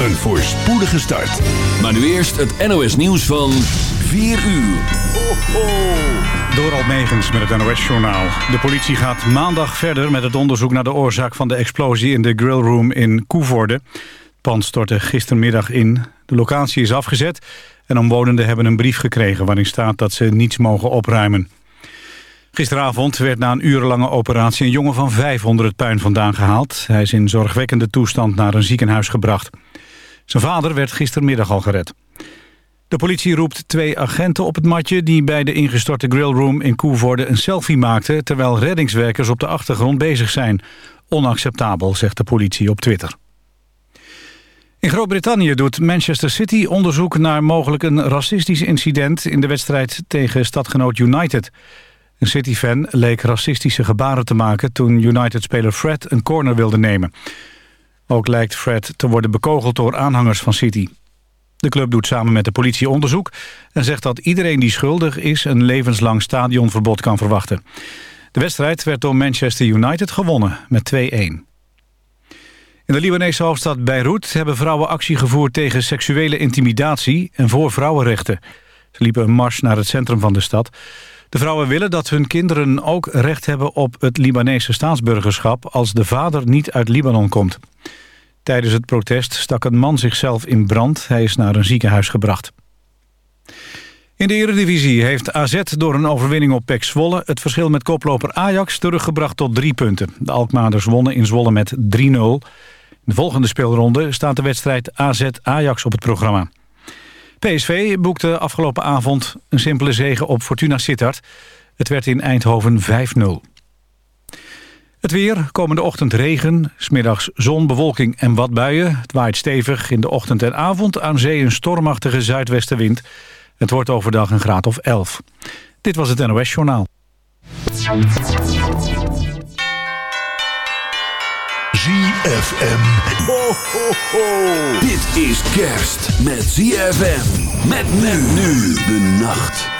Een voorspoedige start. Maar nu eerst het NOS nieuws van 4 uur. Ho, ho. Door met het NOS-journaal. De politie gaat maandag verder met het onderzoek naar de oorzaak van de explosie in de grillroom in Koevoorde. Het pand stortte gistermiddag in. De locatie is afgezet en omwonenden hebben een brief gekregen waarin staat dat ze niets mogen opruimen. Gisteravond werd na een urenlange operatie een jongen van vijf onder het puin vandaan gehaald. Hij is in zorgwekkende toestand naar een ziekenhuis gebracht. Zijn vader werd gistermiddag al gered. De politie roept twee agenten op het matje... die bij de ingestorte grillroom in Koevoorde een selfie maakten... terwijl reddingswerkers op de achtergrond bezig zijn. Onacceptabel, zegt de politie op Twitter. In Groot-Brittannië doet Manchester City onderzoek naar mogelijk een racistisch incident... in de wedstrijd tegen stadgenoot United... Een City-fan leek racistische gebaren te maken... toen United-speler Fred een corner wilde nemen. Ook lijkt Fred te worden bekogeld door aanhangers van City. De club doet samen met de politie onderzoek... en zegt dat iedereen die schuldig is... een levenslang stadionverbod kan verwachten. De wedstrijd werd door Manchester United gewonnen met 2-1. In de Libanese hoofdstad Beirut hebben vrouwen actie gevoerd... tegen seksuele intimidatie en voor vrouwenrechten. Ze liepen een mars naar het centrum van de stad... De vrouwen willen dat hun kinderen ook recht hebben op het Libanese staatsburgerschap als de vader niet uit Libanon komt. Tijdens het protest stak een man zichzelf in brand. Hij is naar een ziekenhuis gebracht. In de Eredivisie heeft AZ door een overwinning op PEC Zwolle... het verschil met koploper Ajax teruggebracht tot drie punten. De Alkmaarders wonnen in Zwolle met 3-0. In de volgende speelronde staat de wedstrijd AZ-Ajax op het programma. PSV boekte afgelopen avond een simpele zege op Fortuna Sittard. Het werd in Eindhoven 5-0. Het weer, komende ochtend regen, smiddags zon, bewolking en wat buien. Het waait stevig in de ochtend en avond aan zee een stormachtige zuidwestenwind. Het wordt overdag een graad of 11. Dit was het NOS Journaal. ZFM. Ho, ho, ho. Dit is kerst met ZFM. Met men nu de nacht.